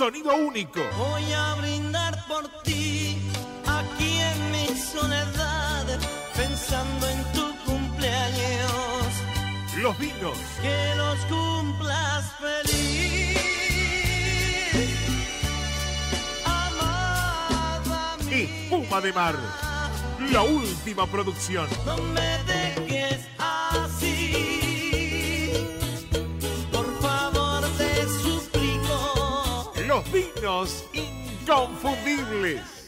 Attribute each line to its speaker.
Speaker 1: sonido único.
Speaker 2: Voy a brindar por ti, aquí en mi soledad, pensando en tu cumpleaños.
Speaker 1: Los vinos.
Speaker 2: Que los cumplas feliz. Amada.
Speaker 1: Espuma de mar. La última producción.
Speaker 2: No me
Speaker 1: Los vinos inconfundibles.